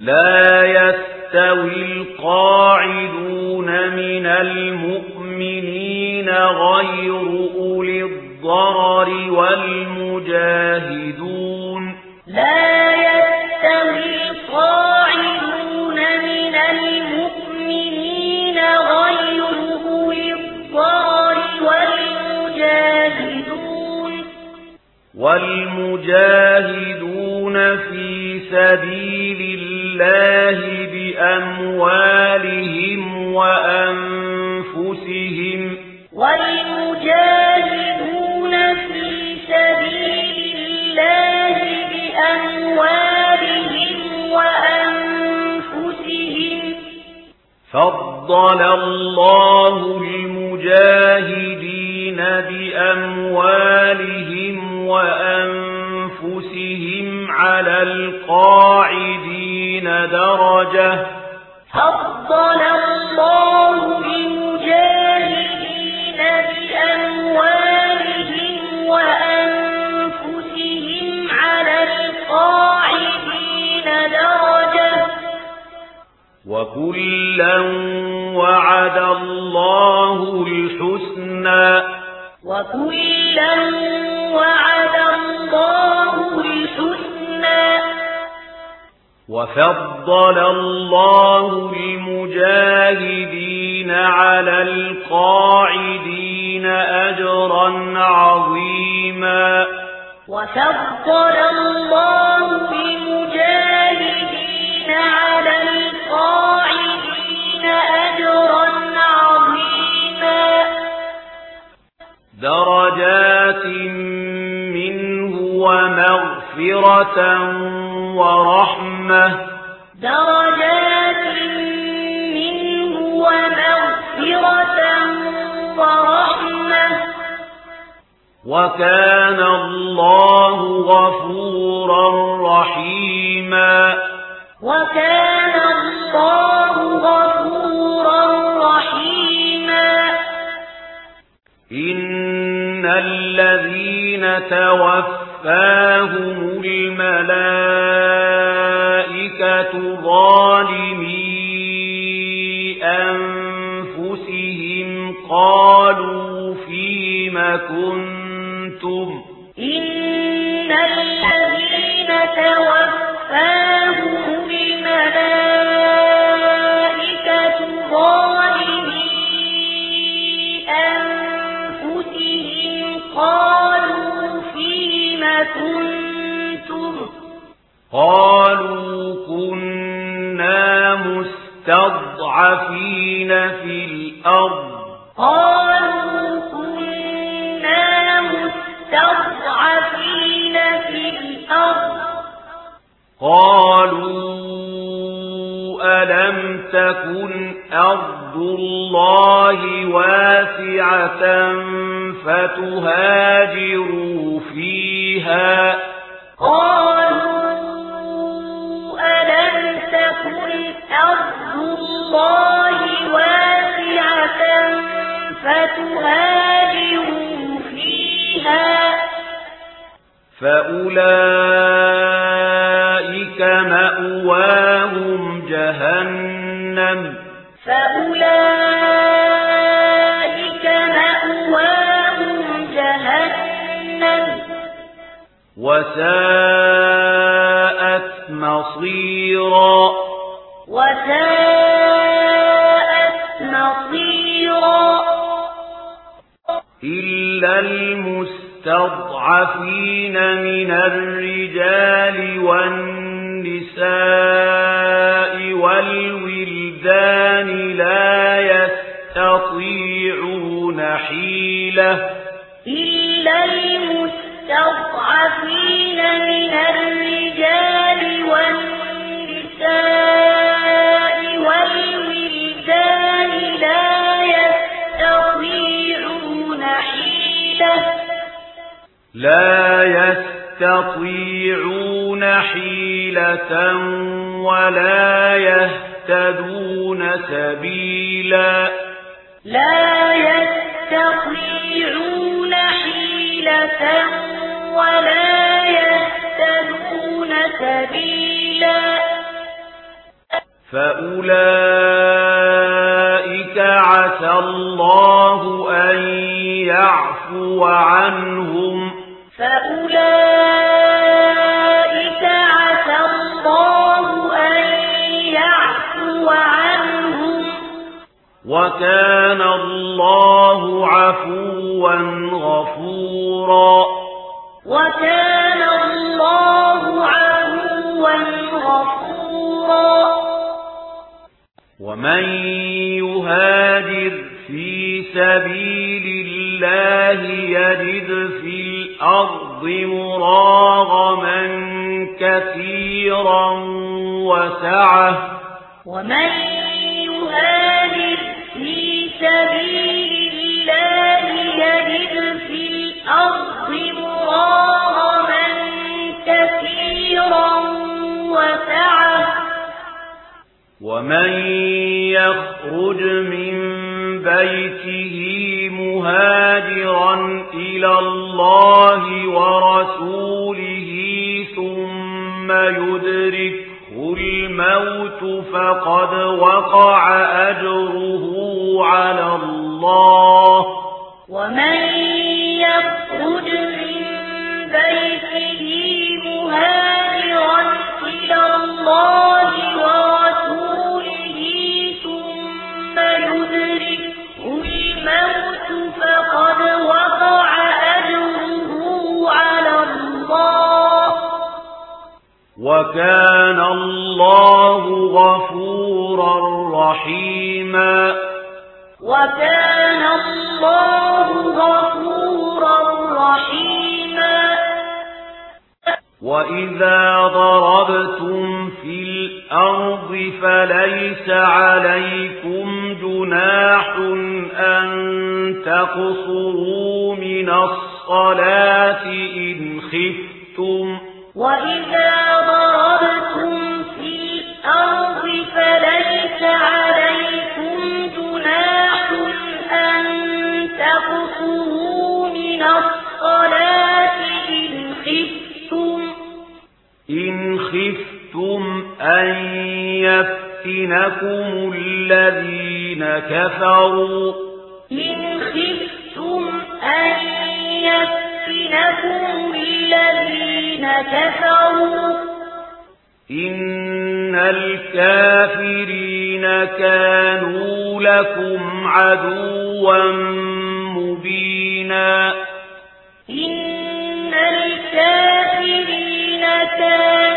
لا يستوي القاعدون من المؤمنين غير أولي الضرر والمجاهدون. لا يستوي القاعدون من المؤمنين غير أولي الضرر والمجاهدون. والمجاهدون في سبيل الله بأموالهم وأنفسهم والمجاهدون في سبيل الله بأموالهم وأنفسهم فضل الله المجاهدين بأموالهم وأنفسهم على القاعدين ستين درجة. فضل الله المجاهدين بأموالهم وأنفسهم على القاعدين درجة. وكلا وعد الله الحسنى. وكلا وعد الله وفضل الله المجاهدين على القاعدين أجرا عظيما. وفضل الله المجاهدين على القاعدين أجرا عظيما. درجات منه ومغفرة وَكَانَ اللَّهُ غَفُورًا رَّحِيمًا وَكَانَ اللَّهُ غَفُورًا رَّحِيمًا إِنَّ الَّذِينَ تَوَفَّاهُمُ الْمَلَائِكَةُ ظَالِمِي أَنفُسِهِمْ قَالُوا فِيمَ كُنتُمْ مستضعفين في الأرض. قالوا كنا مستضعفين في الأرض. قالوا ألم تكن أرض الله واسعة فتهاجروا فيها؟ قالوا تَكُنْ أَرْضُ اللَّهِ وَاسِعَةً فَتُهَاجِرُوا فِيهَا فَأُولَئِكَ مَأْوَاهُمْ جَهَنَّمُ فَأُولَئِكَ مَأْوَاهُمْ جَهَنَّمُ وَسَاءَتْ مصيرا وساءت مصيرا إلا المستضعفين من الرجال والنساء والولدان لا يستطيعون حيلة. إلا المستضعفين من الرجال لا يستطيعون حيلة ولا يهتدون سبيلا. لا يستطيعون حيلة ولا يهتدون سبيلا. فأولئك عسى الله عنهم فأولئك عسى الله أن يعفو عنهم. وكان الله عفوا غفورا. وكان الله عفوا غفورا. ومن يهاجر في سبيل الله الله يجد في الأرض مراغما كثيرا وسعة. ومن يهاجر في سبيل الله يجد في الأرض مراغما كثيرا وسعة. ومن يخرج من بيته مهاجرا إلى الله ورسوله ثم يدركه الموت فقد وقع أجره على الله. ومن وكان الله غفورا رحيما. وكان الله غفورا رحيما. وَإِذَا ضَرَبْتُمْ فِي الْأَرْضِ فَلَيْسَ عَلَيْكُمْ جُنَاحٌ أَن تَقْصُرُوا مِنَ الصَّلَاةِ إِنْ خِفْتُمْ وَإِذَا ضَرَبْتُمْ فِي الْأَرْضِ فَلَيْسَ عَلَيْكُمْ جُنَاحٌ أَن تَقْصُرُوا مِنَ الصَّلَاةِ دينكم الذين كفروا إن خفتم أن يفتنكم الذين كفروا إن الكافرين كانوا لكم عدوا مبينا إن الكافرين كانوا